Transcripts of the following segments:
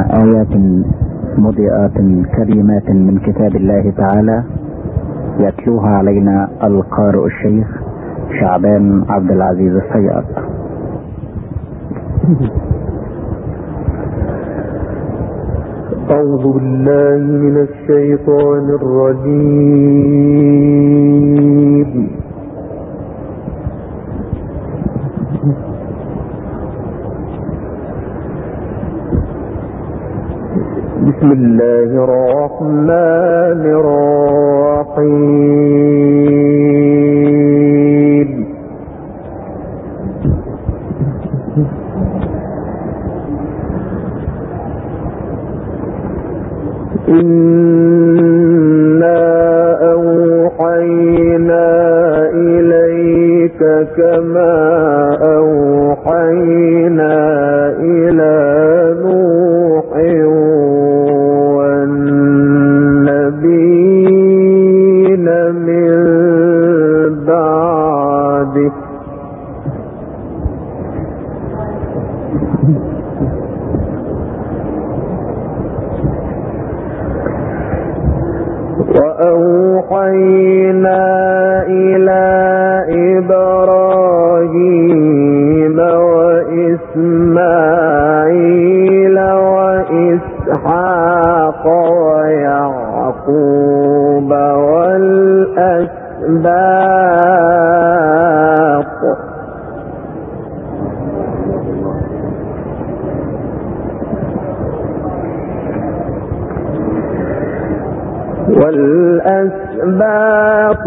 آيات مضيئات كريمات من كتاب الله تعالى يتلوها علينا القارئ الشيخ شعبان عبد العزيز السيار أعوذ بالله من الشيطان الرجيم. بسم الله الرحمن الرحيم. إنا أوحينا إليك كما ويعقوب والأسباط. والأسباط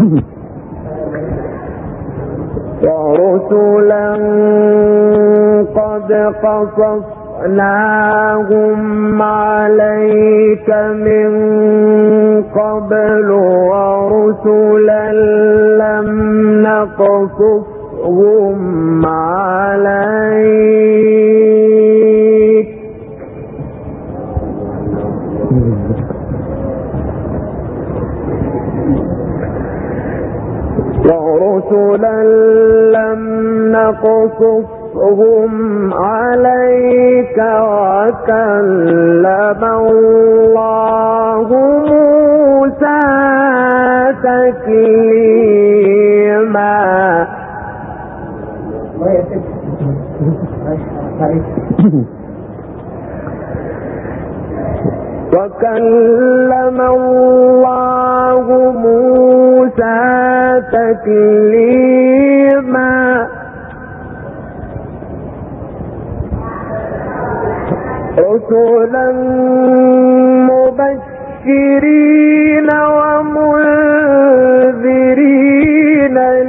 ورسلا قد قصصناهم عليك من قبل ورسلا لم نقصصهم عليك. ورسلا لم نقصصهم عليك وكلم الله موسى تكليما. وكلم الله موسى تكليما. رسلا مبشرين ومنذرين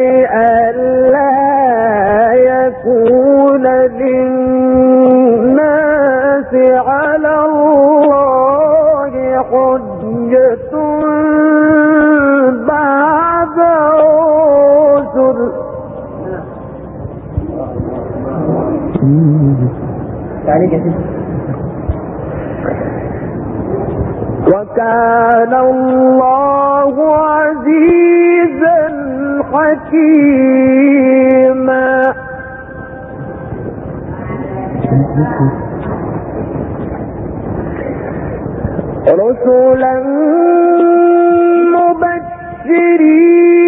لئلا يكون للناس على الله حجة. وكان الله عزيزا حكيما. رسلا مبشرين.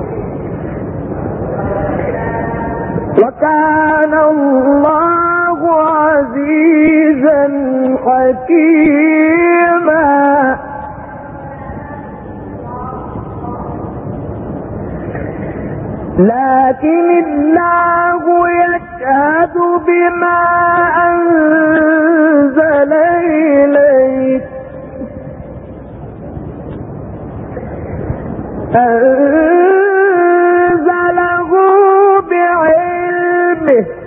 كان الله عزيزا حكيما. لكن الله يشهد بما أنزل إليك. me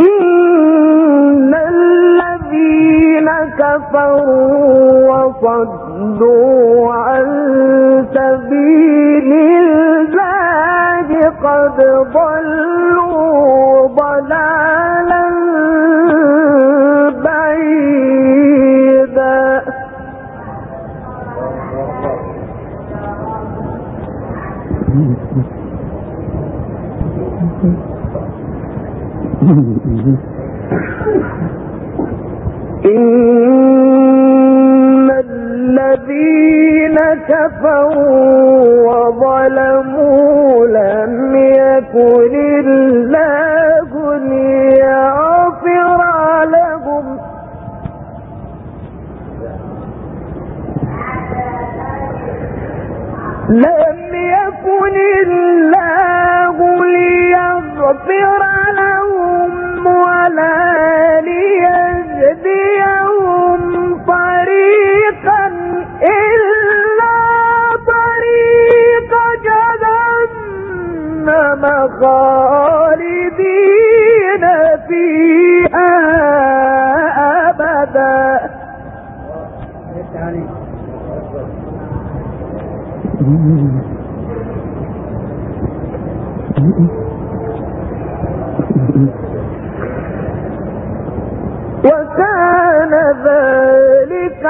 إن الذين كفروا وصدوا عن سبيل الله قد ضل يكن الله ليغفر لهم لم يكن الله ليغفر خالدين فيها أبدا. وكان ذلك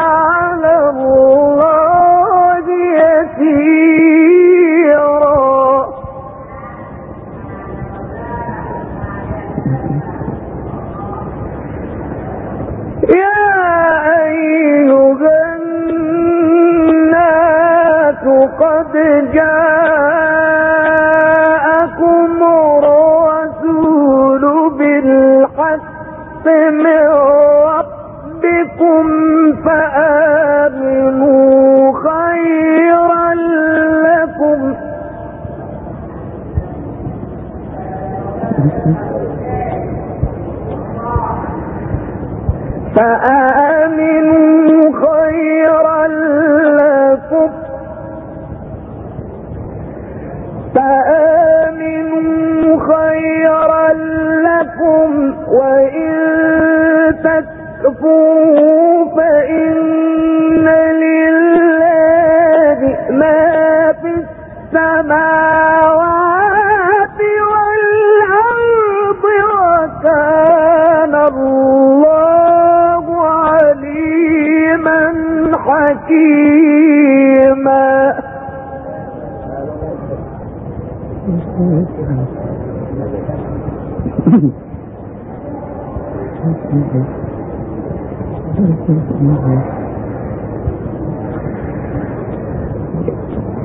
حكيما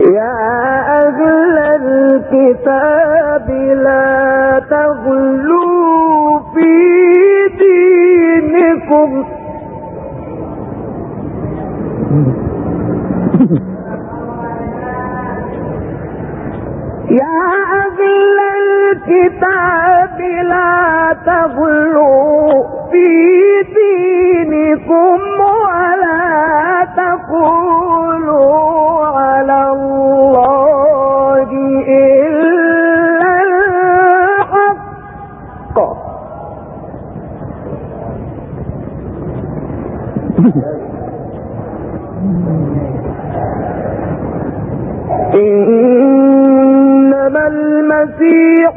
يا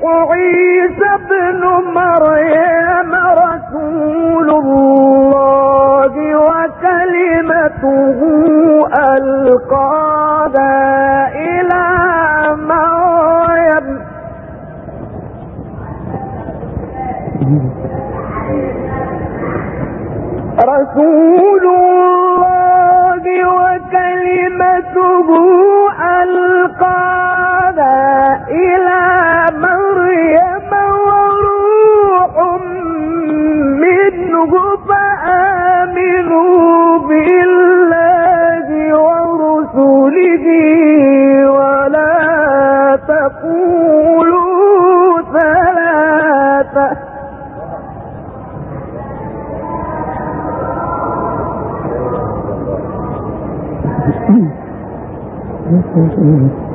عيسى ابن مريم رسول الله وكلمته ألقاها إلى مريم. رسول This is.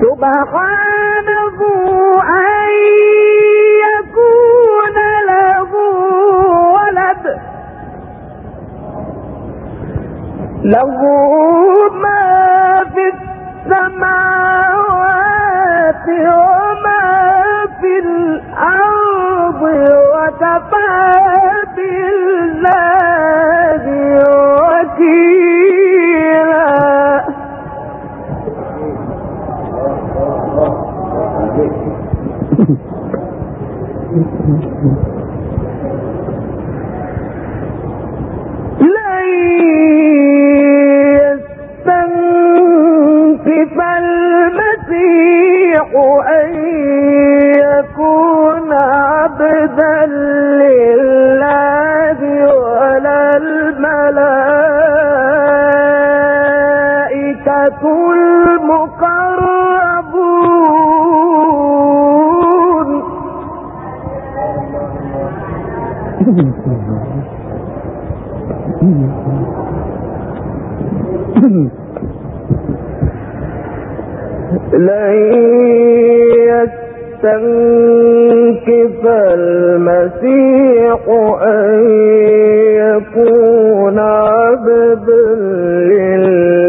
سبحانه أن يكون له ولد. له ما في السماوات وما في الأرض وكفى بالله وكيلا أن لن يستنكف المسيح أن يكون عبدا لله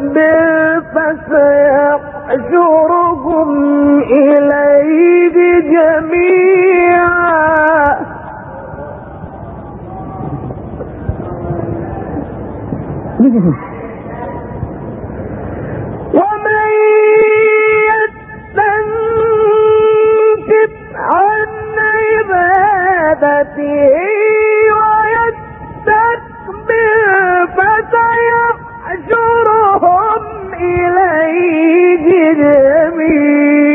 ويستكبر فسيحشرهم إليه جميعا ومن يستنكف عن عبادته ويستكبر فسيحشرهم إليه جميعا.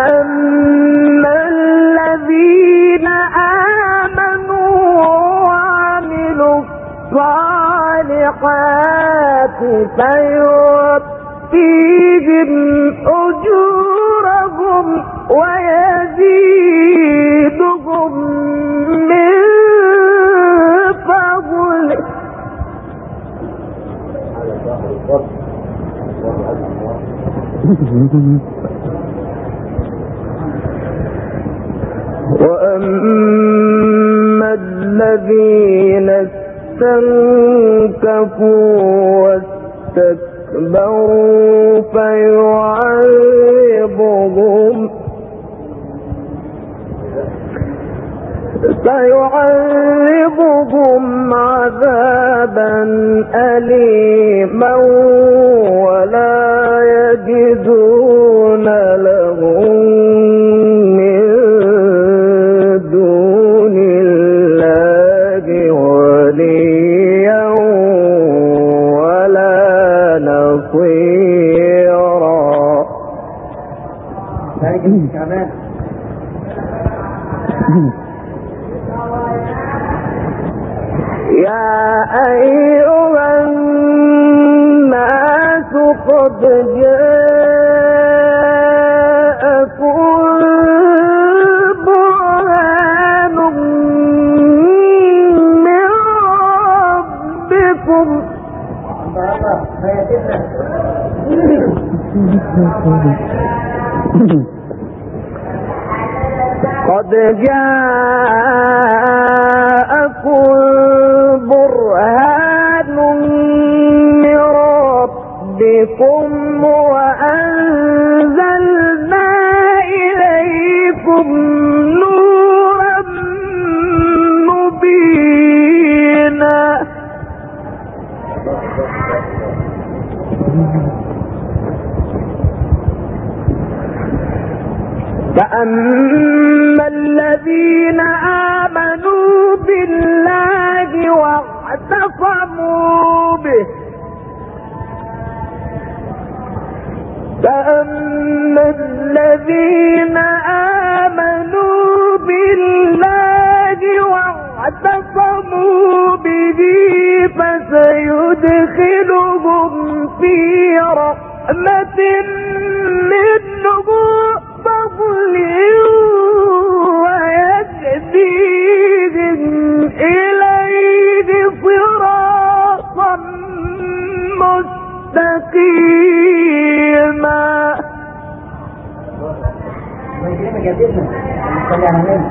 فأما الذين آمنوا وعملوا الصالحات فيوفيهم أجورهم ويزيدهم من فضله. وأما الذين استنكفوا واستكبروا فيعذبهم فيعذبهم عذابا أليما ولا يجدون لهم نصيرا يا أيها الناس قد جاءكم برهان من ربكم. قد جاءكم برهان من ربكم وأنزلنا مستقيما فأما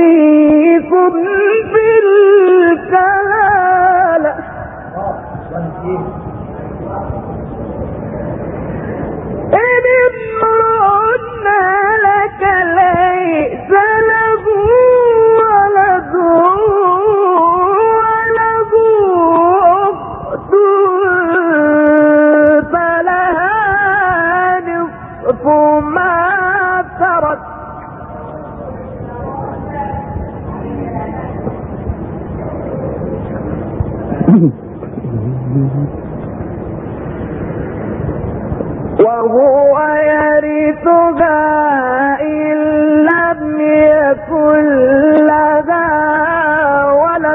يفتيكم في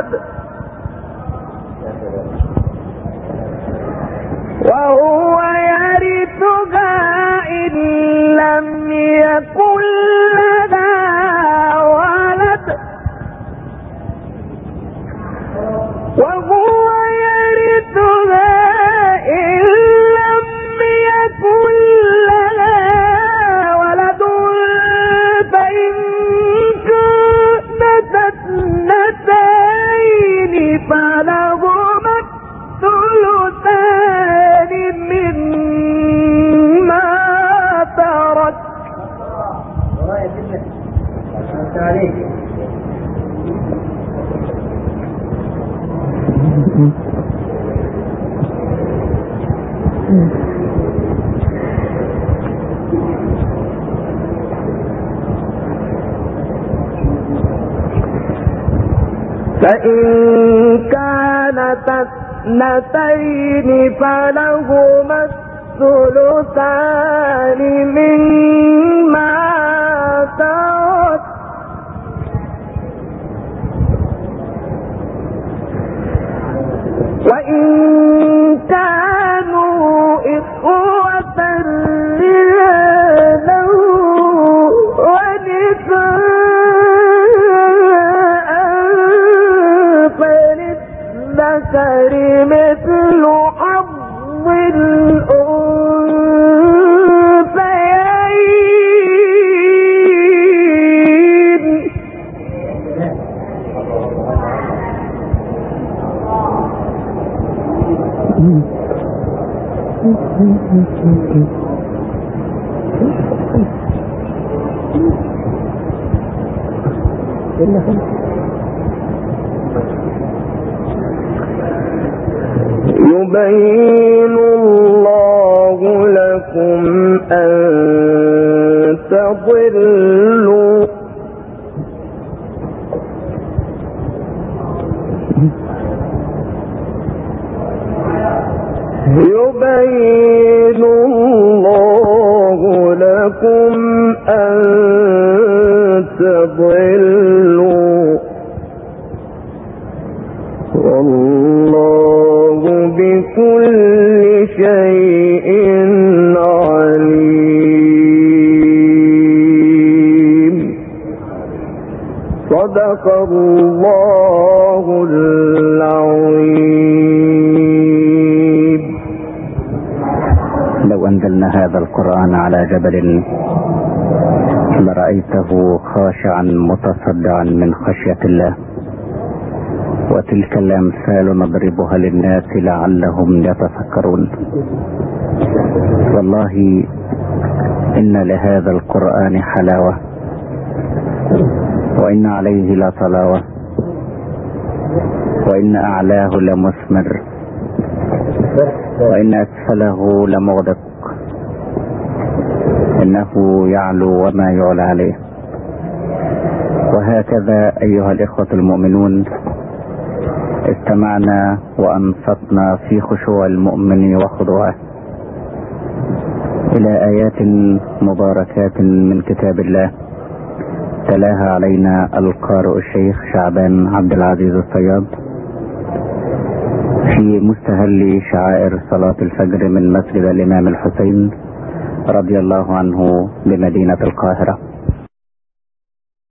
ولد فإن كانت اثنتين فلهما الثلثان مما ترك فللذكر مثل لكم أن تضلوا. والله بكل شيء عليم. صدق الله العظيم. هذا القرآن على جبل لرأيته خاشعا متصدعا من خشية الله. وتلك الأمثال نضربها للناس لعلهم يتفكرون. والله إن لهذا القرآن حلاوة. وإن عليه لطلاوة وإن أعلاه لمثمر. وإن أسفله لمغدق. إنه يعلو وما يعلى عليه. وهكذا أيها الإخوة المؤمنون استمعنا وأنصتنا في خشوع المؤمن وخضوعه. إلى آيات مباركات من كتاب الله. تلاها علينا القارئ الشيخ شعبان عبد العزيز الصياد. في مستهل شعائر صلاة الفجر من مسجد الإمام الحسين. رضی اللہ عنہ بمدینہ القاہرہ۔